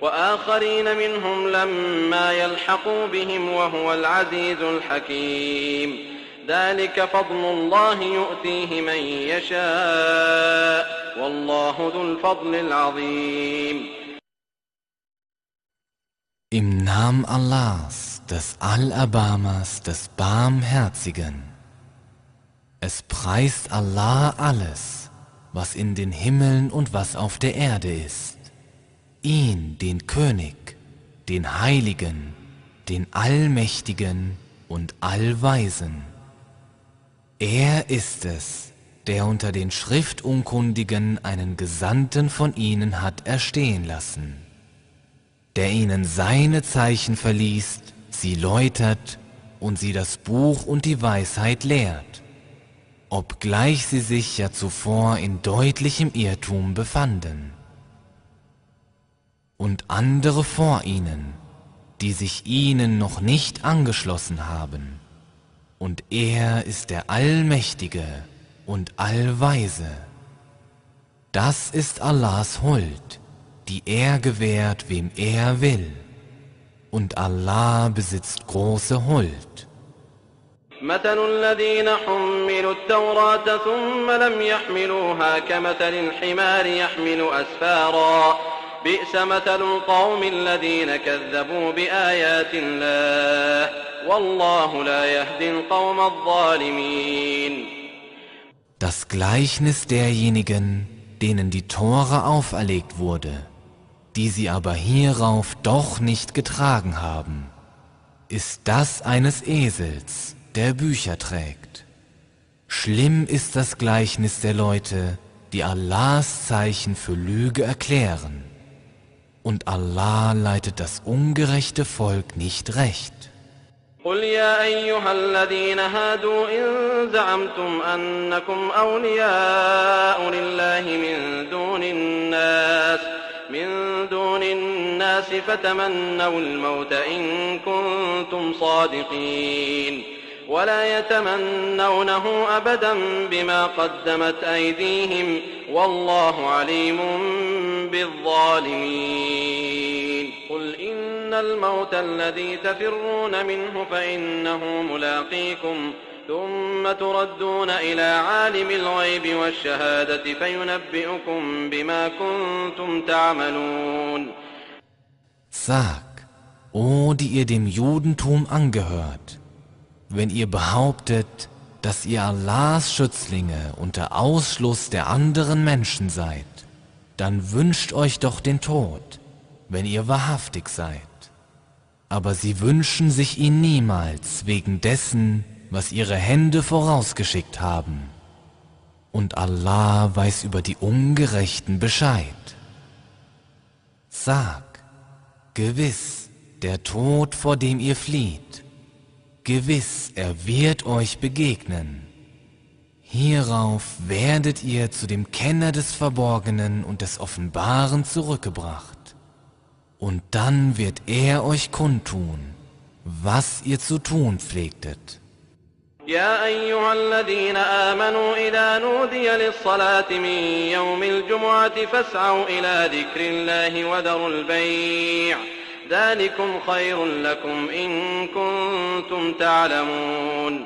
وآخرين منهم لما يلحقوا بهم وهو العزيز الحكيم ذلك فضل الله يؤتيه من يشاء والله ذو الفضل العظيم Im Namen Allahs, des Allerbarmers, des Barmherzigen. Es preist Allah alles, was in den Himmeln und was auf der Erde ist. Ihn, den König, den Heiligen, den Allmächtigen und Allweisen. Er ist es, der unter den Schriftunkundigen einen Gesandten von ihnen hat erstehen lassen der ihnen seine Zeichen verliest, sie läutert und sie das Buch und die Weisheit lehrt, obgleich sie sich ja zuvor in deutlichem Irrtum befanden Und andere vor ihnen, die sich ihnen noch nicht angeschlossen haben, und er ist der Allmächtige und Allweise. Das ist Allahs Huld die er gewährt, wem er will. Und Allah besitzt große Huld. مثل الذين حملوا التوراة ثم لم يحملوها كمثل الحمار يحمل أسفارا بئس مثل القوم الذين كذبوا بآيات الله والله لا يهدي القوم الظالمين Das Gleichnis derjenigen, denen die Tore auferlegt wurde, die sie aber hierauf doch nicht getragen haben, ist das eines Esels, der Bücher trägt. Schlimm ist das Gleichnis der Leute, die Allahs Zeichen für Lüge erklären. Und Allah leitet das ungerechte Volk nicht recht. قل يا أيها الذين هادوا إن زعمتم أنكم أولياء لله من دون الناس من دون الناس فتمنوا الموت إن كنتم صادقين ولا يتمنونه أبدا بما قدمت أيديهم والله عليم بالظالمين قل إن الموت الذي تفرون منه فإنه ملاقيكم ثم تردون إلى عالم الغيب والشهادة فينبئكم بما كنتم تعملون Sag, o die ihr dem Judentum angehört, wenn ihr behauptet, dass ihr Allahs Schützlinge unter Ausschluss der anderen Menschen seid, dann wünscht euch doch den Tod, wenn ihr wahrhaftig seid. Aber sie wünschen sich ihn niemals wegen dessen, was ihre Hände vorausgeschickt haben. Und Allah weiß über die Ungerechten Bescheid. Sag, gewiss, der Tod, vor dem ihr flieht, gewiss, er wird euch begegnen. Hierauf werdet ihr zu dem Kenner des Verborgenen und des Offenbaren zurückgebracht. Und dann wird er euch kundtun, was ihr zu tun pflegtet. يا أيها الذين آمنوا إذا نودي للصلاة من يوم الجمعة فاسعوا إلى ذكر الله وذروا البيع ذلكم خير لكم إن كنتم تعلمون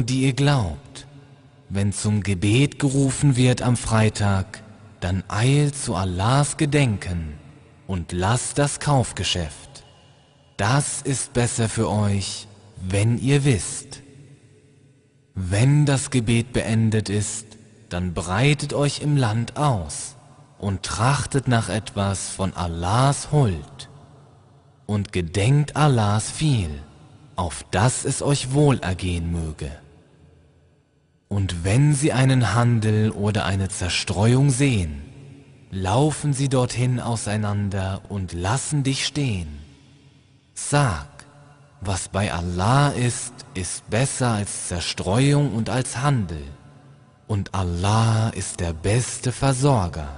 Die ihr glaubt, wenn zum Gebet gerufen wird am Freitag, dann eilt zu Allahs Gedenken und lasst das Kaufgeschäft. Das ist besser für euch, wenn ihr wisst. Wenn das Gebet beendet ist, dann breitet euch im Land aus und trachtet nach etwas von Allahs Huld und gedenkt Allahs viel, auf dass es euch wohl ergehen möge. Und wenn sie einen Handel oder eine Zerstreuung sehen, laufen sie dorthin auseinander und lassen dich stehen. Sag, was bei Allah ist, ist besser als Zerstreuung und als Handel. Und Allah ist der beste Versorger.